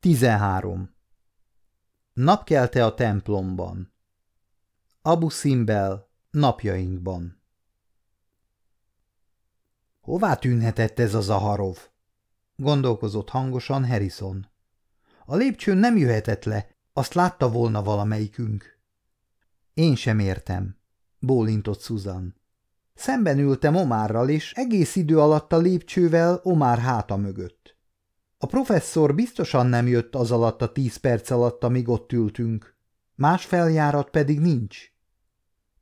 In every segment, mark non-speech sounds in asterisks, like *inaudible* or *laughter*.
13. Napkelte a templomban. Abu Simbel napjainkban. Hová tűnhetett ez a Zaharov? Gondolkozott hangosan Harrison. A lépcsőn nem jöhetett le, azt látta volna valamelyikünk. Én sem értem, bólintott Susan. Szemben ültem Omárral, és egész idő alatt a lépcsővel Omár háta mögött. A professzor biztosan nem jött az alatt a tíz perc alatt, amíg ott ültünk. Más feljárat pedig nincs.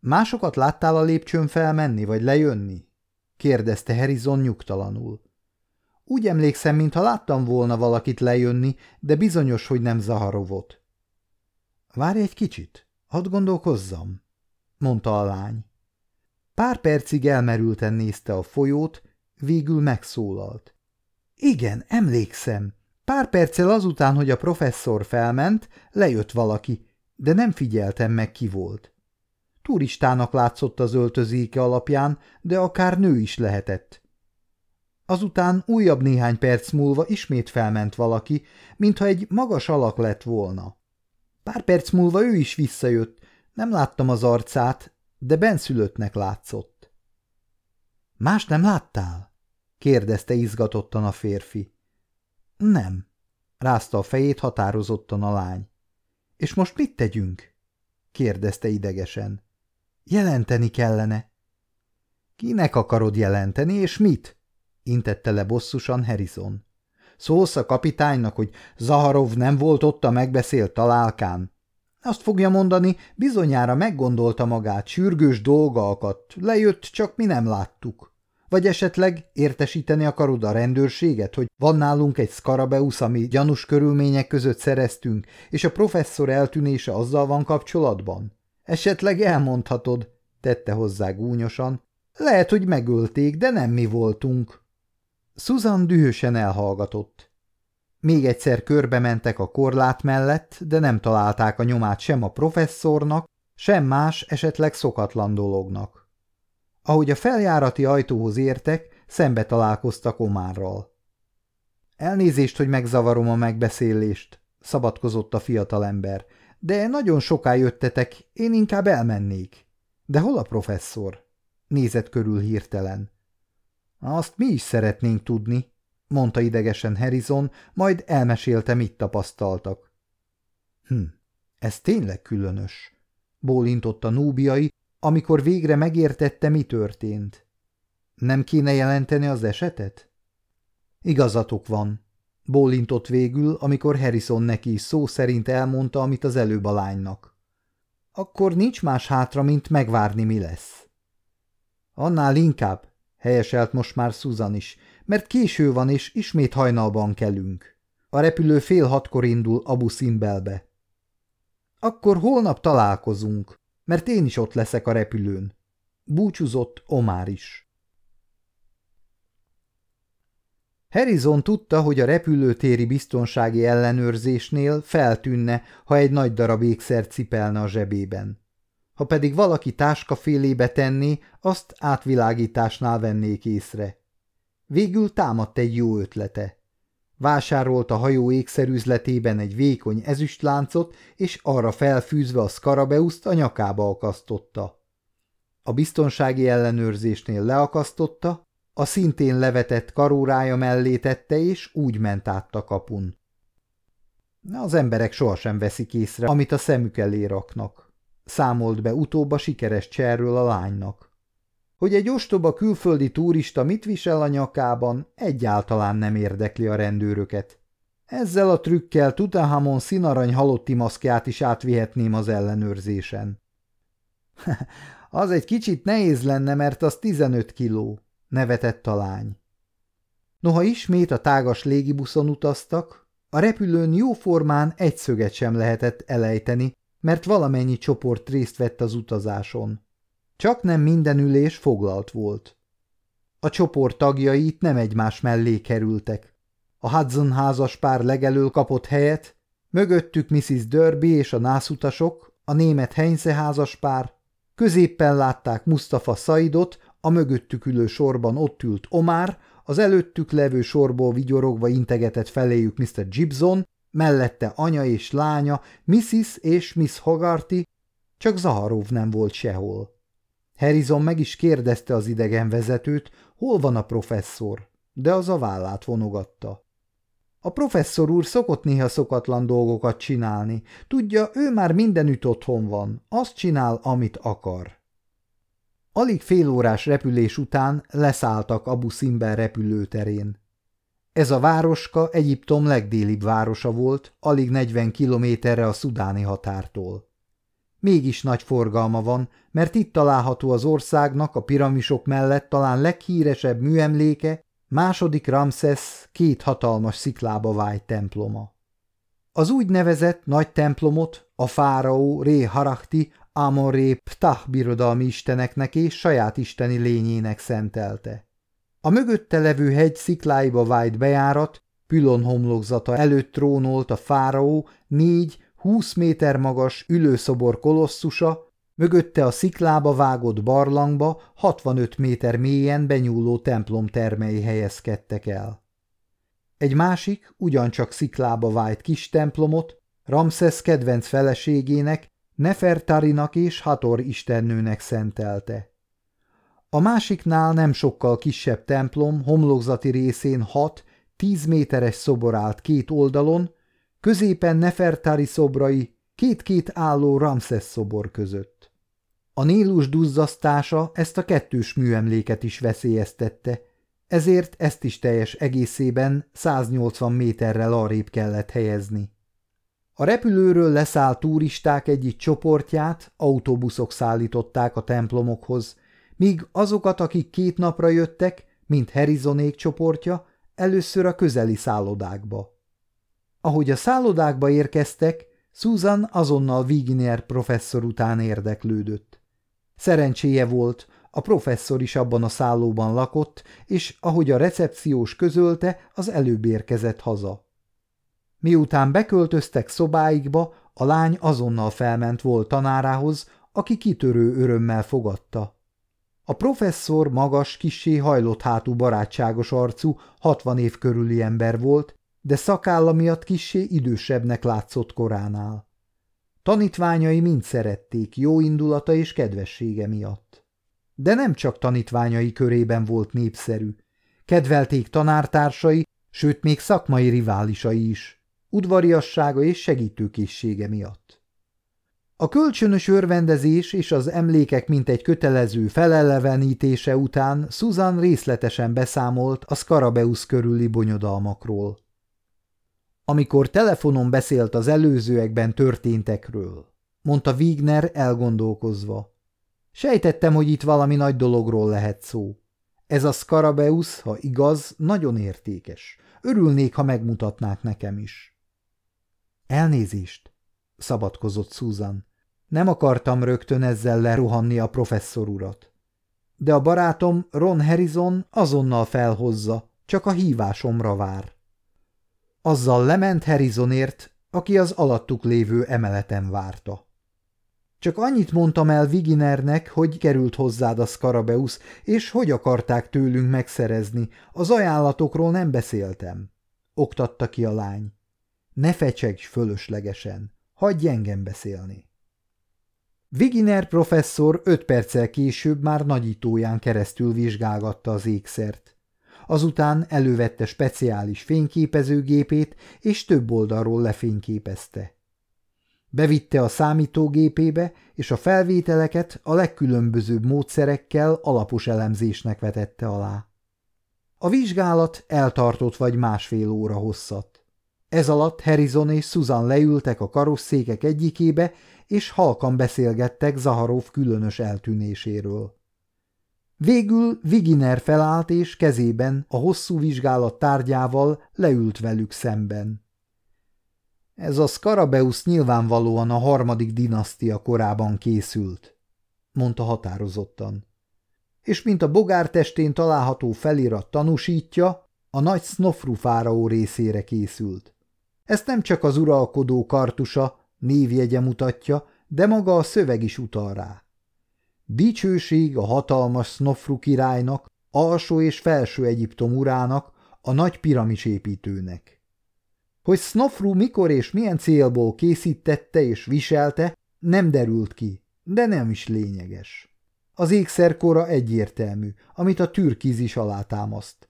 Másokat láttál a lépcsőn felmenni, vagy lejönni? kérdezte Harrison nyugtalanul. Úgy emlékszem, mintha láttam volna valakit lejönni, de bizonyos, hogy nem Zaharovot. Várj egy kicsit, hadd gondolkozzam, mondta a lány. Pár percig elmerülten nézte a folyót, végül megszólalt. Igen, emlékszem. Pár perccel azután, hogy a professzor felment, lejött valaki, de nem figyeltem meg ki volt. Turistának látszott az öltözéke alapján, de akár nő is lehetett. Azután újabb néhány perc múlva ismét felment valaki, mintha egy magas alak lett volna. Pár perc múlva ő is visszajött, nem láttam az arcát, de benszülöttnek látszott. – Más nem láttál? – kérdezte izgatottan a férfi. – Nem – rázta a fejét határozottan a lány. – És most mit tegyünk? – kérdezte idegesen. – Jelenteni kellene. – Kinek akarod jelenteni, és mit? – intette le bosszusan Harrison. – Szólsz a kapitánynak, hogy Zaharov nem volt ott a megbeszélt találkán? Azt fogja mondani, bizonyára meggondolta magát, sürgős dolga akadt, lejött, csak mi nem láttuk. Vagy esetleg értesíteni akarod a rendőrséget, hogy van nálunk egy Skarabeusz, ami gyanús körülmények között szereztünk, és a professzor eltűnése azzal van kapcsolatban? Esetleg elmondhatod, tette hozzá gúnyosan. Lehet, hogy megölték, de nem mi voltunk. Susan dühösen elhallgatott. Még egyszer körbe mentek a korlát mellett, de nem találták a nyomát sem a professzornak, sem más, esetleg szokatlan dolognak. Ahogy a feljárati ajtóhoz értek, szembe találkoztak Omárral. Elnézést, hogy megzavarom a megbeszélést, szabadkozott a fiatalember, de nagyon soká jöttetek, én inkább elmennék. De hol a professzor? Nézett körül hirtelen. Azt mi is szeretnénk tudni, mondta idegesen Harrison, majd elmesélte, mit tapasztaltak. Hm, ez tényleg különös, bólintott a núbiai, amikor végre megértette, mi történt. Nem kéne jelenteni az esetet? Igazatok van, bólintott végül, amikor Harrison neki is szó szerint elmondta, amit az előbb a lánynak. Akkor nincs más hátra, mint megvárni, mi lesz. Annál inkább, helyeselt most már Susan is, mert késő van, és ismét hajnalban kelünk. A repülő fél hatkor indul Abu Simbelbe. Akkor holnap találkozunk, mert én is ott leszek a repülőn. Búcsúzott Omár is. Harrison tudta, hogy a repülőtéri biztonsági ellenőrzésnél feltűnne, ha egy nagy darab ékszer cipelne a zsebében. Ha pedig valaki táskafélébe tenné, azt átvilágításnál vennék észre. Végül támadt egy jó ötlete. Vásárolt a hajó ékszerüzletében egy vékony ezüstláncot, és arra felfűzve a szkarabeuszt a nyakába akasztotta. A biztonsági ellenőrzésnél leakasztotta, a szintén levetett karórája mellé tette, és úgy ment át a kapun. Az emberek sohasem veszik észre, amit a szemük elé raknak. Számolt be utóbb a sikeres cserről a lánynak. Hogy egy ostoba külföldi turista mit visel a nyakában, egyáltalán nem érdekli a rendőröket. Ezzel a trükkel Tutahamon színarany halotti maszkját is átvihetném az ellenőrzésen. *laughs* az egy kicsit nehéz lenne, mert az 15 kiló, nevetett a lány. Noha ismét a tágas légibuszon utaztak, a repülőn jóformán egy szöget sem lehetett elejteni, mert valamennyi csoport részt vett az utazáson. Csak nem minden ülés foglalt volt. A csoport itt nem egymás mellé kerültek. A Hudson házas pár legelől kapott helyet, mögöttük Mrs. Derby és a nászutasok, a német Heinze házas pár, középpen látták Mustafa Saidot, a mögöttük ülő sorban ott ült Omar, az előttük levő sorból vigyorogva integetett feléjük Mr. Gibson, mellette anya és lánya, Mrs. és Miss Hogarty, csak Zaharov nem volt sehol. Harrison meg is kérdezte az idegen vezetőt, hol van a professzor, de az a vállát vonogatta. A professzor úr szokott néha szokatlan dolgokat csinálni. Tudja, ő már mindenütt otthon van, azt csinál, amit akar. Alig fél órás repülés után leszálltak Abu Simbel repülőterén. Ez a városka Egyiptom legdélibb városa volt, alig 40 kilométerre a szudáni határtól. Mégis nagy forgalma van, mert itt található az országnak a piramisok mellett talán leghíresebb műemléke, második Ramszesz két hatalmas sziklába vájt temploma. Az úgynevezett nagy templomot a fáraó Ré Harakti Amon-Ré Ptah birodalmi isteneknek és saját isteni lényének szentelte. A mögötte levő hegy szikláiba vájt bejárat, Pülon homlokzata előtt trónolt a fáraó négy 20 méter magas ülőszobor kolosszusa, mögötte a sziklába vágott barlangba 65 méter mélyen benyúló templom termei helyezkedtek el. Egy másik, ugyancsak sziklába vájt kis templomot Ramszesz kedvenc feleségének, Nefertarinak és Hator istennőnek szentelte. A másiknál nem sokkal kisebb templom homlokzati részén hat, tíz méteres szobor állt két oldalon, középen Nefertari szobrai két-két álló Ramszesz szobor között. A Nílus duzzasztása ezt a kettős műemléket is veszélyeztette, ezért ezt is teljes egészében 180 méterrel arrébb kellett helyezni. A repülőről leszállt turisták egyik csoportját autóbuszok szállították a templomokhoz, míg azokat, akik két napra jöttek, mint Harrisonék csoportja, először a közeli szállodákba. Ahogy a szállodákba érkeztek, Susan azonnal Viginier professzor után érdeklődött. Szerencséje volt, a professzor is abban a szállóban lakott, és ahogy a recepciós közölte, az előbb érkezett haza. Miután beköltöztek szobáikba, a lány azonnal felment volt tanárához, aki kitörő örömmel fogadta. A professzor magas, kissé hajlott hátú barátságos arcú, hatvan év körüli ember volt, de szakálla miatt kissé idősebbnek látszott koránál. Tanítványai mind szerették jó indulata és kedvessége miatt. De nem csak tanítványai körében volt népszerű. Kedvelték tanártársai, sőt még szakmai riválisai is, udvariassága és segítőkészsége miatt. A kölcsönös örvendezés és az emlékek mint egy kötelező felelevenítése után Susan részletesen beszámolt a Scarabeus körüli bonyodalmakról. Amikor telefonon beszélt az előzőekben történtekről, mondta Wigner elgondolkozva. Sejtettem, hogy itt valami nagy dologról lehet szó. Ez a Scarabeus, ha igaz, nagyon értékes. Örülnék, ha megmutatnák nekem is. Elnézést, szabadkozott Susan. Nem akartam rögtön ezzel leruhanni a professzor urat. De a barátom Ron Harrison azonnal felhozza, csak a hívásomra vár. Azzal lement Harrisonért, aki az alattuk lévő emeleten várta. Csak annyit mondtam el Viginernek, hogy került hozzád a Scarabeus, és hogy akarták tőlünk megszerezni. Az ajánlatokról nem beszéltem. Oktatta ki a lány. Ne fecsegj fölöslegesen. Hagyj engem beszélni. Viginer professzor öt perccel később már nagyítóján keresztül vizsgálgatta az ékszert. Azután elővette speciális fényképezőgépét, és több oldalról lefényképezte. Bevitte a számítógépébe, és a felvételeket a legkülönbözőbb módszerekkel alapos elemzésnek vetette alá. A vizsgálat eltartott vagy másfél óra hosszat. Ez alatt Harrison és Susan leültek a karosszékek egyikébe, és halkan beszélgettek Zaharov különös eltűnéséről. Végül Viginer felállt, és kezében a hosszú vizsgálat tárgyával leült velük szemben. Ez a Scarabeus nyilvánvalóan a harmadik dinasztia korában készült, mondta határozottan. És mint a bogár testén található felirat tanúsítja, a nagy Snofru fáraó részére készült. Ezt nem csak az uralkodó kartusa, névjegye mutatja, de maga a szöveg is utal rá. Dicsőség a hatalmas Snofru királynak, alsó és felső Egyiptom urának, a nagy piramis építőnek. Hogy Snofru mikor és milyen célból készítette és viselte, nem derült ki, de nem is lényeges. Az ékszerkora egyértelmű, amit a türkiz is alátámaszt.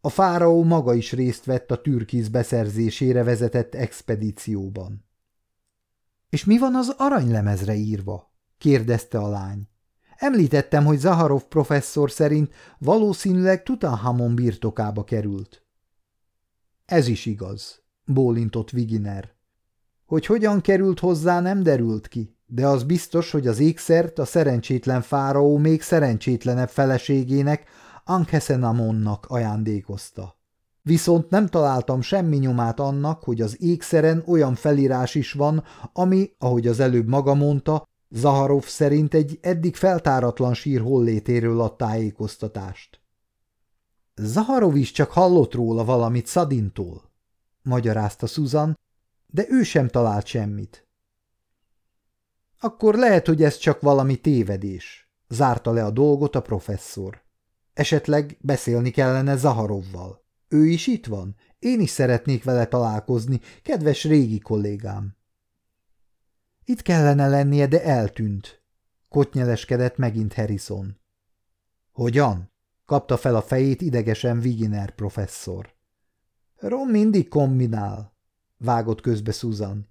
A fáraó maga is részt vett a türkiz beszerzésére vezetett expedícióban. – És mi van az aranylemezre írva? – kérdezte a lány. Említettem, hogy Zaharov professzor szerint valószínűleg Tutanhamon birtokába került. Ez is igaz, bólintott Viginer. Hogy hogyan került hozzá, nem derült ki, de az biztos, hogy az ékszert a szerencsétlen fáraó még szerencsétlenebb feleségének, Ankhesenamonnak ajándékozta. Viszont nem találtam semmi nyomát annak, hogy az ékszeren olyan felírás is van, ami, ahogy az előbb maga mondta, Zaharov szerint egy eddig feltáratlan sír hollétéről ad tájékoztatást. Zaharov is csak hallott róla valamit Szadintól, magyarázta Susan, de ő sem talált semmit. Akkor lehet, hogy ez csak valami tévedés, zárta le a dolgot a professzor. Esetleg beszélni kellene Zaharovval. Ő is itt van, én is szeretnék vele találkozni, kedves régi kollégám. Itt kellene lennie, de eltűnt. Kotnyeleskedett megint Harrison. Hogyan? kapta fel a fejét idegesen Viginer professzor. Ron mindig kombinál, vágott közbe Susan.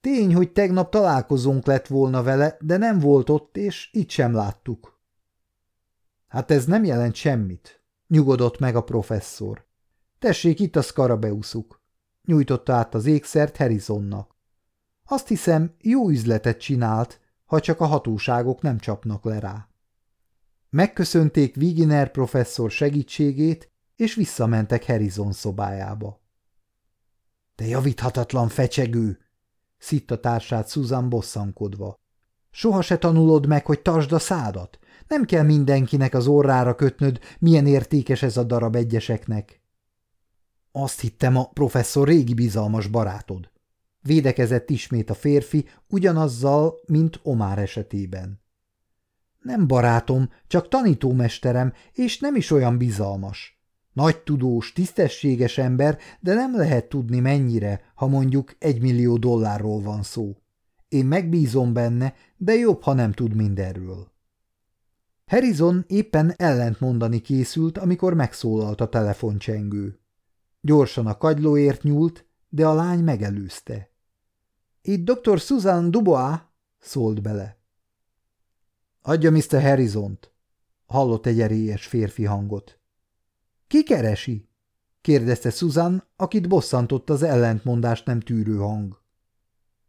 Tény, hogy tegnap találkozónk lett volna vele, de nem volt ott, és itt sem láttuk. Hát ez nem jelent semmit, nyugodott meg a professzor. Tessék, itt a szkarabeuszuk. Nyújtotta át az ékszert Harrisonnak. Azt hiszem, jó üzletet csinált, ha csak a hatóságok nem csapnak le rá. Megköszönték Viginer professzor segítségét, és visszamentek Harrison szobájába. – Te javíthatatlan fecsegő! – szitta társát Susan bosszankodva. – Soha se tanulod meg, hogy tartsd a szádat. Nem kell mindenkinek az orrára kötnöd, milyen értékes ez a darab egyeseknek. Azt hittem a professzor régi bizalmas barátod. Védekezett ismét a férfi, ugyanazzal, mint Omár esetében. Nem barátom, csak tanítómesterem, és nem is olyan bizalmas. Nagy tudós, tisztességes ember, de nem lehet tudni mennyire, ha mondjuk egy millió dollárról van szó. Én megbízom benne, de jobb, ha nem tud mindenről. Harrison éppen ellent mondani készült, amikor megszólalt a telefoncsengő. Gyorsan a kagylóért nyúlt, de a lány megelőzte. Itt dr. Susan Dubois, szólt bele. Adja Mr. Harrison-t, hallott egy erélyes férfi hangot. Ki keresi? kérdezte Susan, akit bosszantott az ellentmondást nem tűrő hang.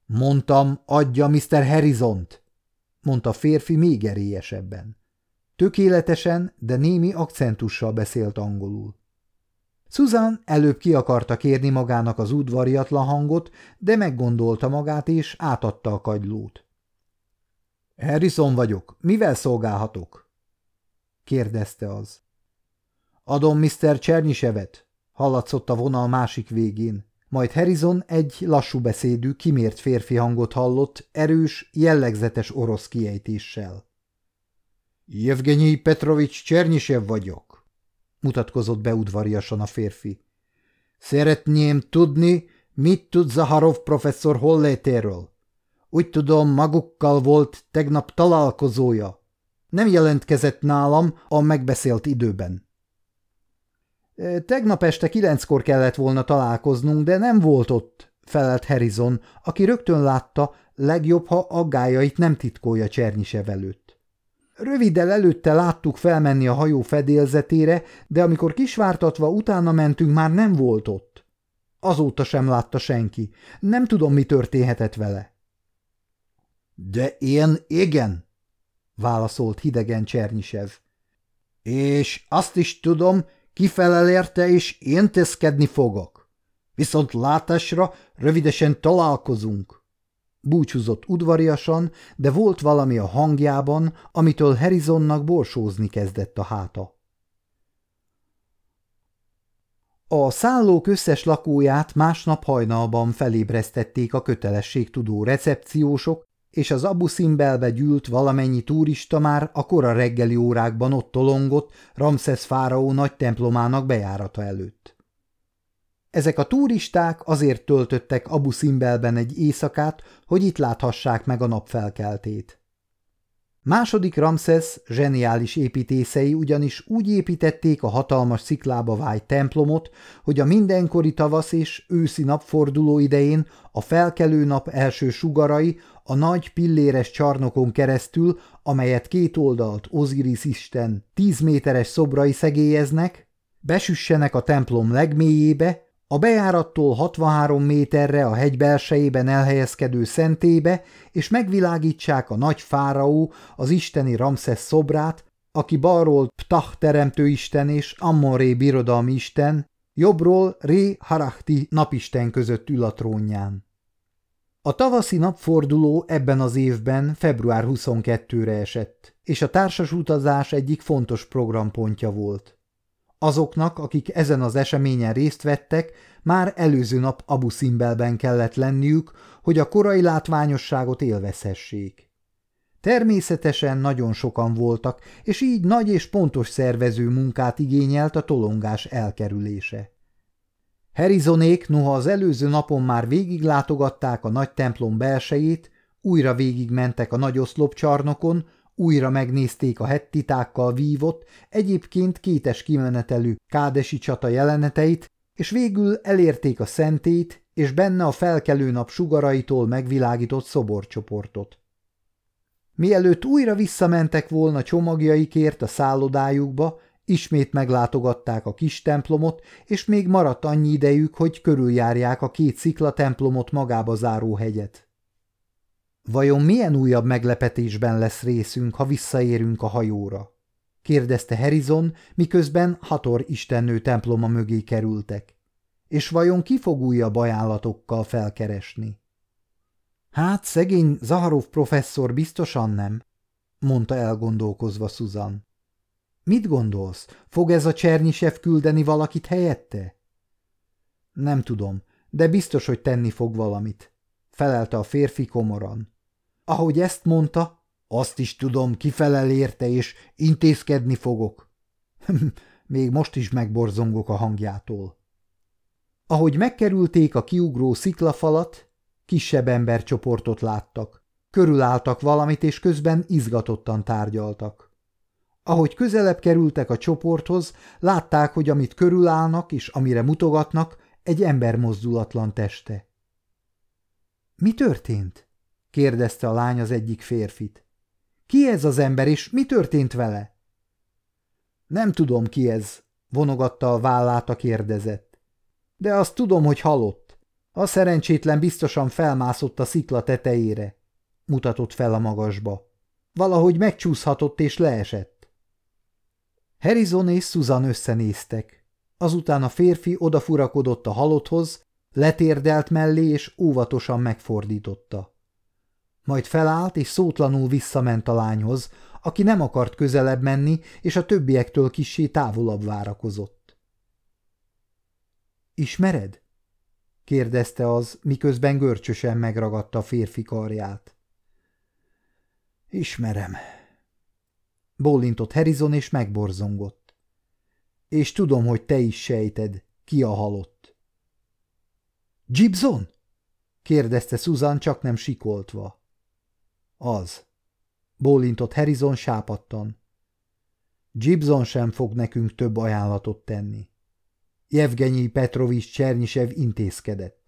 Mondtam, adja Mr. Harrison-t, mondta a férfi még erélyesebben. Tökéletesen, de némi akcentussal beszélt angolul. Susan előbb ki akarta kérni magának az udvariatlan hangot, de meggondolta magát és átadta a kagylót. – Harrison vagyok. Mivel szolgálhatok? – kérdezte az. – Adom Mr. Csernyisevet – hallatszott a vonal másik végén. Majd Harrison egy lassú beszédű, kimért férfi hangot hallott, erős, jellegzetes orosz kiejtéssel. – Jevgenyi Petrovics Csernyisev vagyok mutatkozott be udvariasan a férfi. Szeretném tudni, mit tud Zaharov professzor hollétéről. Úgy tudom, magukkal volt tegnap találkozója. Nem jelentkezett nálam a megbeszélt időben. Tegnap este kilenckor kellett volna találkoznunk, de nem volt ott, felelt Harrison, aki rögtön látta, legjobb, ha aggájait nem titkolja Csernyisev előtt. Röviddel előtte láttuk felmenni a hajó fedélzetére, de amikor kisvártatva utána mentünk, már nem volt ott. Azóta sem látta senki. Nem tudom, mi történhetett vele. De én igen, válaszolt hidegen Csernyisev. És azt is tudom, kifelel érte, és én teszkedni fogok. Viszont látásra rövidesen találkozunk. Búcsúzott udvariasan, de volt valami a hangjában, amitől Harrisonnak borsózni kezdett a háta. A szállók összes lakóját másnap hajnalban felébresztették a kötelességtudó recepciósok, és az Abu Simbelbe gyűlt valamennyi turista már a kora reggeli órákban ott tolongott Ramszesz fáraó nagy templomának bejárata előtt. Ezek a turisták azért töltöttek Abu Simbelben egy éjszakát, hogy itt láthassák meg a napfelkeltét. Második Ramszesz zseniális építészei ugyanis úgy építették a hatalmas sziklába vájt templomot, hogy a mindenkori tavasz és őszi napforduló idején a felkelő nap első sugarai a nagy pilléres csarnokon keresztül, amelyet két oldalt Oziris isten tíz méteres szobrai szegélyeznek, besüssenek a templom legmélyébe, a bejárattól 63 méterre a hegy belsejében elhelyezkedő szentébe, és megvilágítsák a nagy fáraó, az isteni Ramszesz szobrát, aki balról Ptah teremtőisten és Ammonré birodalmi isten, jobbról Ré Harachti napisten között ül a trónján. A tavaszi napforduló ebben az évben február 22-re esett, és a társas utazás egyik fontos programpontja volt. Azoknak, akik ezen az eseményen részt vettek, már előző nap Abu Simbelben kellett lenniük, hogy a korai látványosságot élvezhessék. Természetesen nagyon sokan voltak, és így nagy és pontos szervező munkát igényelt a tolongás elkerülése. Herizonék, noha az előző napon már végiglátogatták a nagy templom belsejét, újra végigmentek a nagy oszlopcsarnokon, újra megnézték a hettitákkal vívott, egyébként kétes kimenetelű kádesi csata jeleneteit, és végül elérték a szentét és benne a felkelő nap sugaraitól megvilágított szoborcsoportot. Mielőtt újra visszamentek volna csomagjaikért a szállodájukba, ismét meglátogatták a kis templomot, és még maradt annyi idejük, hogy körüljárják a két szikla templomot magába záró hegyet. Vajon milyen újabb meglepetésben lesz részünk, ha visszaérünk a hajóra? kérdezte Harrison, miközben Hator istennő temploma mögé kerültek. És vajon ki fog újabb ajánlatokkal felkeresni? Hát, szegény Zaharov professzor biztosan nem, mondta elgondolkozva Susan. Mit gondolsz, fog ez a Csernyisev küldeni valakit helyette? Nem tudom, de biztos, hogy tenni fog valamit, felelte a férfi komoran. Ahogy ezt mondta, azt is tudom, kifelel érte, és intézkedni fogok. *laughs* Még most is megborzongok a hangjától. Ahogy megkerülték a kiugró sziklafalat, kisebb embercsoportot láttak. Körülálltak valamit, és közben izgatottan tárgyaltak. Ahogy közelebb kerültek a csoporthoz, látták, hogy amit körülállnak és amire mutogatnak, egy ember mozdulatlan teste. – Mi történt? – kérdezte a lány az egyik férfit. Ki ez az ember, és mi történt vele? Nem tudom, ki ez, vonogatta a vállát a kérdezett. De azt tudom, hogy halott. A szerencsétlen biztosan felmászott a szikla tetejére, mutatott fel a magasba. Valahogy megcsúszhatott és leesett. Harrison és Susan összenéztek. Azután a férfi odafurakodott a halotthoz, letérdelt mellé és óvatosan megfordította. Majd felállt, és szótlanul visszament a lányhoz, aki nem akart közelebb menni, és a többiektől kissé távolabb várakozott. – Ismered? – kérdezte az, miközben görcsösen megragadta a férfi karját. – Ismerem. Bólintott Harrison, és megborzongott. – És tudom, hogy te is sejted, ki a halott. – Gibson? – kérdezte Susan, csak nem sikoltva. Az. Bólintott Harrison sápattan. Gibson sem fog nekünk több ajánlatot tenni. Jevgenyi Petrovics Csernyisev intézkedett.